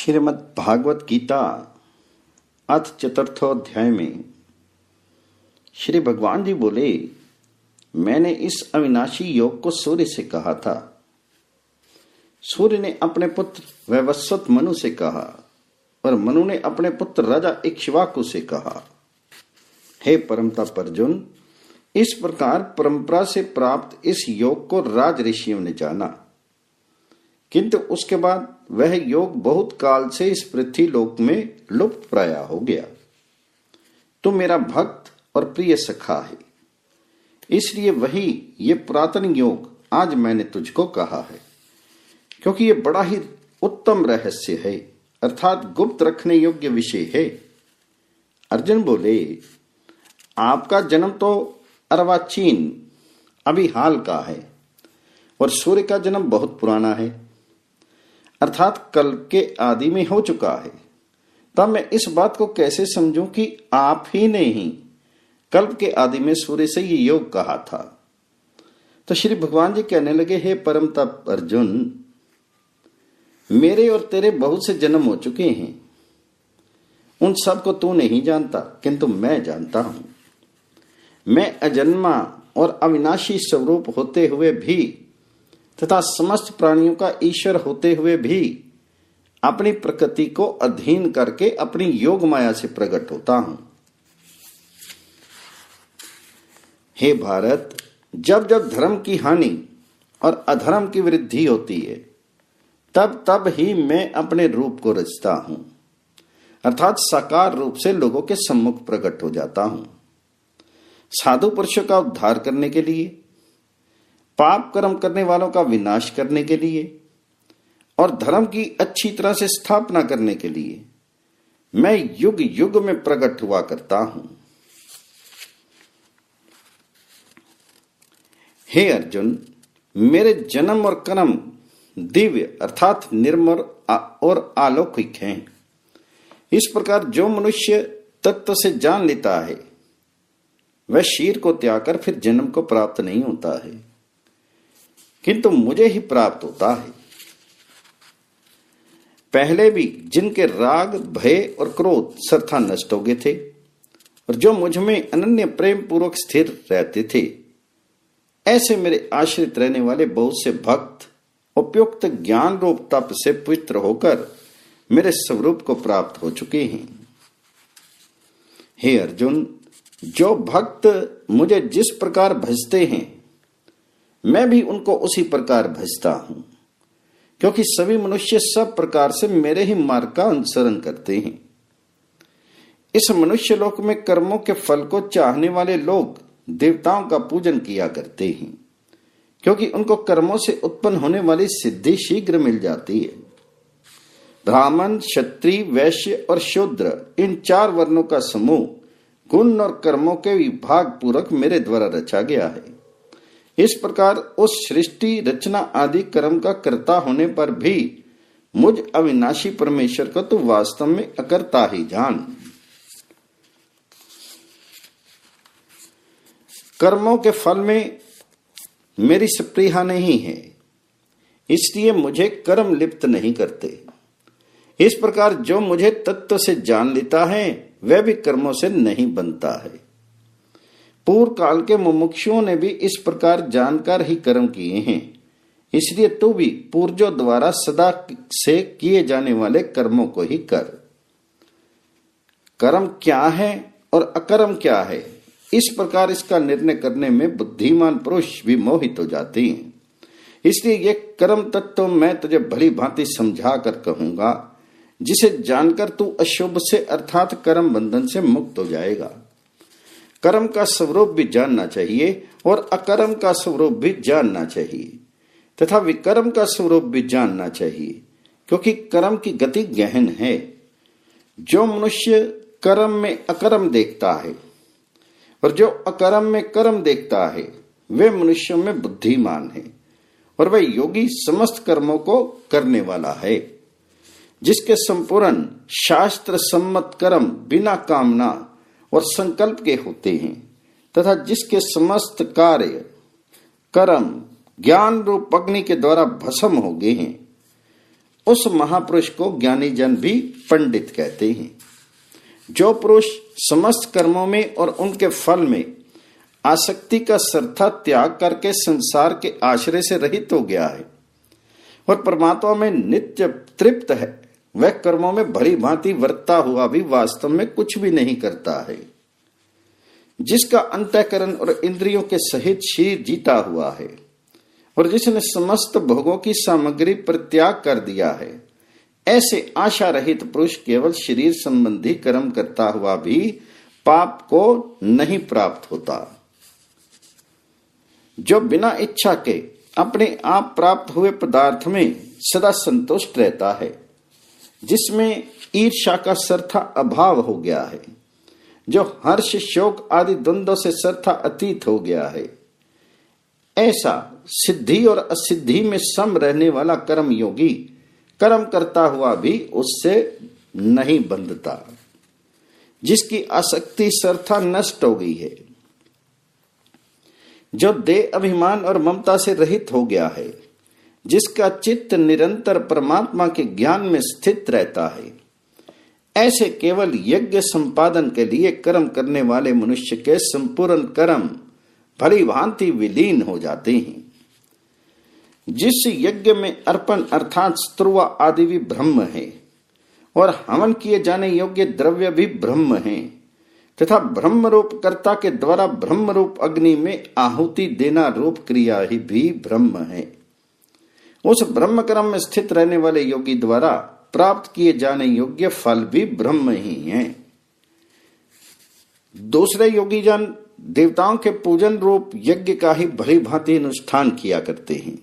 श्रीमद् भागवत गीता, अथ चतुर्थोध्याय में, श्री भगवान जी बोले, मैंने इस अविनाशी योग को सूर्य से कहा था। सूर्य ने अपने पुत्र वैवस्वत मनु से कहा और मनु ने अपने पुत्र राजा इक्ष्वाकु से कहा, हे परमता अर्जुन इस प्रकार परंपरा से प्राप्त इस योग को राज ऋषियों ने जाना। किंतु उसके बाद वह योग बहुत काल से इस पृथ्वी लोक में लुप्त प्राय हो गया। तू मेरा भक्त और प्रिय सखा है। इसलिए वही ये पुरातन योग आज मैंने तुझको कहा है। क्योंकि ये बड़ा ही उत्तम रहस्य है, अर्थात गुप्त रखने योग्य विषय है। अर्जुन बोले, आपका जन्म तो अरवाचीन अभी हाल का है, और सूर्य का जन्म बहुत पुराना है। अर्थात कल के आदि में हो चुका है। तब मैं इस बात को कैसे समझूं कि आप ही ने ही कल्प के आदि में सूर्य से ये योग कहा था? तो श्री भगवान जी कहने लगे, हे परम तप अर्जुन, मेरे और तेरे बहुत से जन्म हो चुके हैं। उन सबको तू नहीं जानता, किंतु मैं जानता हूँ। मैं अजन्मा और अविनाशी स्वरूप होते हुए भी तथा समस्त प्राणियों का ईश्वर होते हुए भी अपनी प्रकृति को अधीन करके अपनी योग माया से प्रकट होता हूँ। हे भारत, जब जब धर्म की हानि और अधर्म की वृद्धि होती है, तब तब ही मैं अपने रूप को रचता हूँ, अर्थात साकार रूप से लोगों के सम्मुख प्रकट हो जाता हूँ। साधु पुरुषों का उद्धार करने के लिए पाप कर्म करने वालों का विनाश करने के लिए और धर्म की अच्छी तरह से स्थापना करने के लिए मैं युग युग में प्रकट हुआ करता हूँ। हे अर्जुन, मेरे जन्म और कर्म दिव्य अर्थात निर्मल और अलौकिक हैं। इस प्रकार जो मनुष्य तत्व से जान लेता है, वह शीर को त्याग कर फिर जन्म को प्राप्त नहीं होता है। किंतु मुझे ही प्राप्त होता है। पहले भी जिनके राग, भय और क्रोध सरथा नष्ट हो गए थे, और जो मुझमें अनन्य प्रेम पूर्वक स्थिर रहते थे, ऐसे मेरे आश्रित रहने वाले बहुत से भक्त, उपयुक्त ज्ञान रूप तप से पवित्र होकर मेरे स्वरूप को प्राप्त हो चुके हैं। हे अर्जुन, जो भक्त मुझे जिस प्रकार भजते हैं मैं भी उनको उसी प्रकार भजता हूँ, क्योंकि सभी मनुष्य सब प्रकार से मेरे ही मार्ग का अनुसरण करते हैं। इस मनुष्य लोक में कर्मों के फल को चाहने वाले लोग देवताओं का पूजन किया करते हैं, क्योंकि उनको कर्मों से उत्पन्न होने वाली सिद्धि शीघ्र मिल जाती है। ब्राह्मण, क्षत्रिय, वैश्य और शूद्र, इन चार वर्णों का समूह, गुण और कर्मों के विभाग पूर्वक मेरे द्वारा रचा गया है। इस प्रकार उस सृष्टि, रचना आदि कर्म का कर्ता होने पर भी मुझ अविनाशी परमेश्वर को तो वास्तव में अकर्ता ही जान। कर्मों के फल में मेरी सप्रिया नहीं है, इसलिए मुझे कर्म लिप्त नहीं करते। इस प्रकार जो मुझे तत्व से जान लेता है, वह भी कर्मों से नहीं बनता है। पूर्व काल के मुमुक्षुओं ने भी इस प्रकार जानकर ही कर्म किए हैं। इसलिए तू भी पूर्जों द्वारा सदा से किए जाने वाले कर्मों को ही कर। कर्म क्या है और अकर्म क्या है? इस प्रकार इसका निर्णय करने में बुद्धिमान पुरुष भी मोहित हो जाते हैं। इसलिए ये कर्म तत्व मैं तुझे भली भांति समझा कर कहूँगा, जिसे जानकर तू अशुभ से अर्थात कर्म बंधन से मुक्त हो जाएगा। कर्म का स्वरूप भी जानना चाहिए और अकर्म का स्वरूप भी जानना चाहिए। तथा विकर्म का स्वरूप भी जानना चाहिए, क्योंकि कर्म की गति गहन है। जो मनुष्य कर्म में अकर्म देखता है और जो अकर्म में कर्म देखता है, वे मनुष्यों में बुद्धिमान है और वह योगी समस्त कर्मों को करने वाला है। जिसके संपूर्ण शास्त्र सम्मत कर्म बिना कामना और संकल्प के होते हैं, तथा जिसके समस्त कार्य कर्म, ज्ञान रूप अग्नि के द्वारा भस्म हो गए हैं, उस महापुरुष को ज्ञानी जन भी पंडित कहते हैं। जो पुरुष समस्त कर्मों में और उनके फल में आसक्ति का सरथा त्याग करके संसार के आश्रय से रहित हो गया है, और परमात्मा में नित्य तृप्त है वह कर्मों में भली भांति वर्ता हुआ भी वास्तव में कुछ भी नहीं करता है। जिसका अंतकरण और इंद्रियों के सहित शरीर जीता हुआ है और जिसने समस्त भोगों की सामग्री पर त्याग कर दिया है, ऐसे आशा रहित पुरुष केवल शरीर संबंधी कर्म करता हुआ भी पाप को नहीं प्राप्त होता। जो बिना इच्छा के अपने आप प्राप्त हुए पदार्थ में सदा संतुष्ट रहता है। जिसमें ईर्षा का सरथा अभाव हो गया है, जो हर्ष, शोक आदि द्वंद्व से सरथा अतीत हो गया है। ऐसा सिद्धि और असिद्धि में सम रहने वाला कर्म योगी कर्म करता हुआ भी उससे नहीं बंधता, जिसकी आसक्ति सरथा नष्ट हो गई है, जो देह अभिमान और ममता से रहित हो गया है। जिसका चित्त निरंतर परमात्मा के ज्ञान में स्थित रहता है। ऐसे केवल यज्ञ संपादन के लिए कर्म करने वाले मनुष्य के संपूर्ण कर्म भली भांति विलीन हो जाते हैं। जिस यज्ञ में अर्पण अर्थात स्त्रुवा आदि भी ब्रह्म है और हवन किए जाने योग्य द्रव्य भी ब्रह्म है तथा ब्रह्म रूप कर्ता के द्वारा ब्रह्म रूप अग्नि में आहुति देना रूप क्रिया ही भी ब्रह्म है। उस ब्रह्म क्रम में स्थित रहने वाले योगी द्वारा प्राप्त किए जाने योग्य फल भी ब्रह्म ही है। दूसरे योगी जन देवताओं के पूजन रूप यज्ञ का ही भली भांति अनुष्ठान किया करते हैं।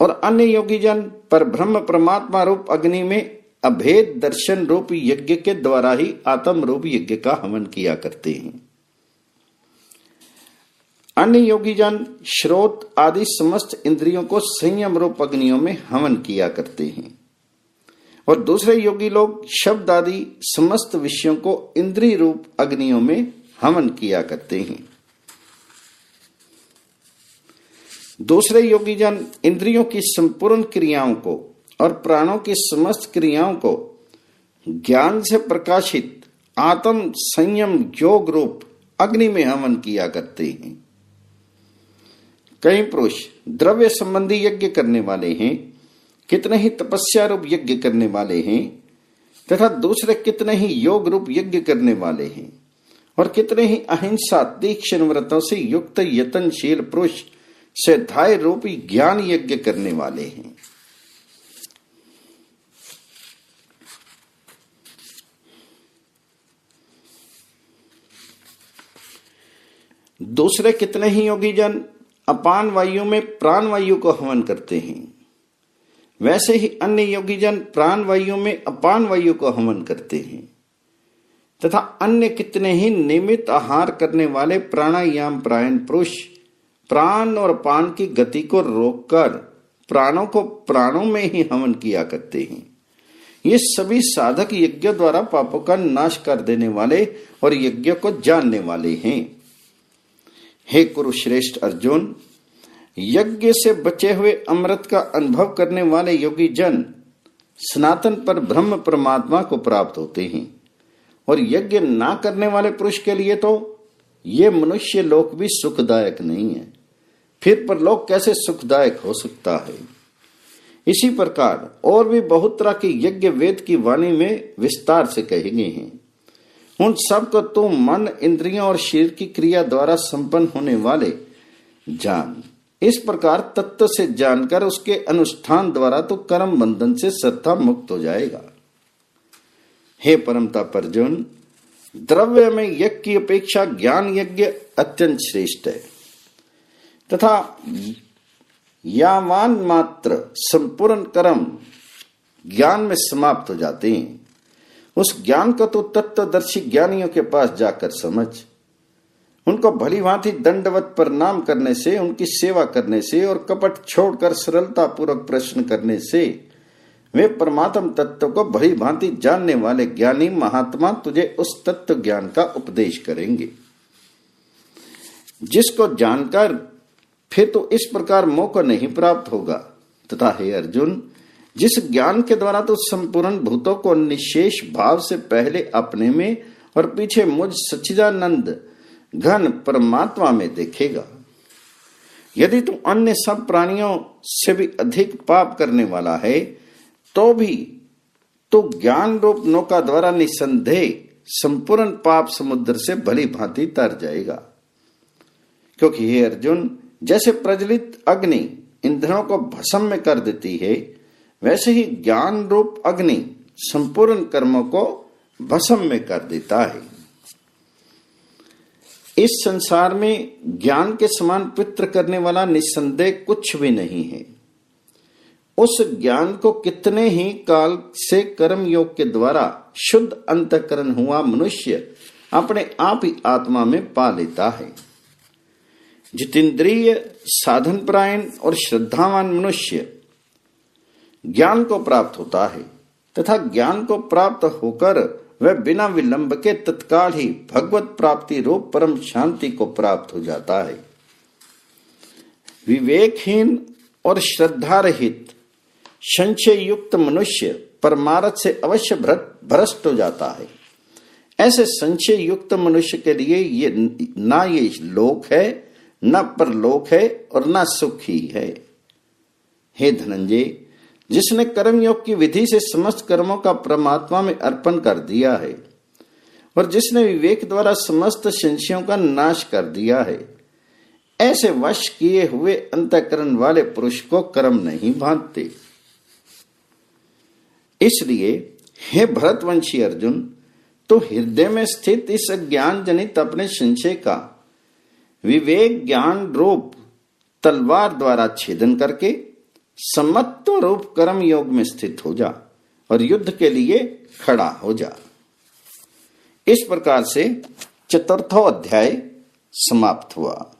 और अन्य योगी जन पर ब्रह्म परमात्मा रूप अग्नि में अभेद दर्शन रूप यज्ञ के द्वारा ही आत्म रूप यज्ञ का हवन किया करते हैं। अन्य योगी जन, श्रोत आदि समस्त इंद्रियों को संयम रूप अग्नियों में हवन किया करते हैं। और दूसरे योगी लोग, शब्द आदि समस्त विषयों को इंद्रिय रूप अग्नियों में हवन किया करते हैं। दूसरे योगी जन, इंद्रियों की संपूर्ण क्रियाओं को और प्राणों की समस्त क्रियाओं को ज्ञान से प्रकाशित आत्म संयम योग रूप अग्नि में हवन किया करते हैं। कई पुरुष द्रव्य संबंधी यज्ञ करने वाले हैं, कितने ही तपस्या रूप यज्ञ करने वाले हैं, तथा दूसरे कितने ही योग रूप यज्ञ करने वाले हैं, और कितने ही अहिंसा तीक्ष्ण व्रतों से युक्त यतनशील पुरुष से धाय रूपी ज्ञान यज्ञ करने वाले हैं। दूसरे कितने ही योगी जन अपान वायु में प्राण वायु को हवन करते हैं। वैसे ही अन्य योगी जन प्राण वायु में अपान वायु को हवन करते हैं। तथा अन्य कितने ही नियमित आहार करने वाले प्राणायाम प्रायण पुरुष प्राण और पान की गति को रोककर प्राणों को प्राणों में ही हवन किया करते हैं। ये सभी साधक यज्ञ द्वारा पापों का नाश कर देने वाले और यज्ञ को जानने वाले हैं। हे कुरुश्रेष्ठ अर्जुन, यज्ञ से बचे हुए अमृत का अनुभव करने वाले योगी जन सनातन पर ब्रह्म परमात्मा को प्राप्त होते हैं। और यज्ञ ना करने वाले पुरुष के लिए तो ये मनुष्य लोक भी सुखदायक नहीं है। फिर पर लोक कैसे सुखदायक हो सकता है? इसी प्रकार और भी बहुत तरह के यज्ञ वेद की वाणी में विस्तार से कहे गए हैं। उन सबको तुम मन, इंद्रियों और शरीर की क्रिया द्वारा संपन्न होने वाले जान। इस प्रकार तत्व से जानकर उसके अनुष्ठान द्वारा तो कर्म बंधन से सत्ता मुक्त हो जाएगा। हे परमता परजुन, द्रव्य में यज्ञ की अपेक्षा ज्ञान यज्ञ अत्यंत श्रेष्ठ है। तथा यावान मात्र संपूर्ण कर्म ज्ञान में समाप्त हो जाते हैं। उस ज्ञान को तो तत्वदर्शी ज्ञानियों के पास जाकर समझ। उनको भली भांति दंडवत प्रणाम करने से, उनकी सेवा करने से और कपट छोड़कर सरलता पूर्वक प्रश्न करने से, वे परमात्म तत्व को भली भांति जानने वाले ज्ञानी महात्मा तुझे उस तत्व ज्ञान का उपदेश करेंगे। जिसको जानकर फिर तो इस प्रकार मौका नहीं प्राप्त होगा। तथा हे अर्जुन जिस ज्ञान के द्वारा तो संपूर्ण भूतों को निशेष भाव से पहले अपने में और पीछे मुझ सच्चिदानंद घन परमात्मा में देखेगा। यदि तू अन्य सब प्राणियों से भी अधिक पाप करने वाला है तो भी तो ज्ञान रूप नौका द्वारा निसंदेह संपूर्ण पाप समुद्र से भली भांति तर जाएगा। क्योंकि हे अर्जुन, जैसे प्रज्वलित अग्नि इंद्रों को भस्म में कर देती है वैसे ही ज्ञान रूप अग्नि संपूर्ण कर्मों को भसम में कर देता है। इस संसार में ज्ञान के समान पित्र करने वाला निस्संदेह कुछ भी नहीं है। उस ज्ञान को कितने ही काल से कर्म योग के द्वारा शुद्ध अंतकरण हुआ मनुष्य अपने आप ही आत्मा में पा लेता है। जितेंद्रिय साधन प्रायण और श्रद्धावान मनुष्य ज्ञान को प्राप्त होता है, तथा ज्ञान को प्राप्त होकर वह बिना विलंब के तत्काल ही भगवत प्राप्ति रूप परम शांति को प्राप्त हो जाता है। विवेकहीन और श्रद्धा रहित संशय युक्त मनुष्य परमारथ से अवश्य भ्रष्ट हो जाता है। ऐसे संशय युक्त मनुष्य के लिए ये ना ये लोक है, न परलोक है और ना सुख ही है। हे धनंजय जिसने कर्म योग की विधि से समस्त कर्मों का परमात्मा में अर्पण कर दिया है और जिसने विवेक द्वारा समस्त संशयों का नाश कर दिया है, ऐसे वश किए हुए अंतकरण वाले पुरुष को कर्म नहीं बांधते इसलिए, हे भरतवंशी अर्जुन तो हृदय में स्थित इस ज्ञान जनित अपने संशय का विवेक ज्ञान रूप तलवार द्वारा छेदन करके समत्व रूप कर्म योग में स्थित हो जा और युद्ध के लिए खड़ा हो जा। इस प्रकार से चतुर्थो अध्याय समाप्त हुआ।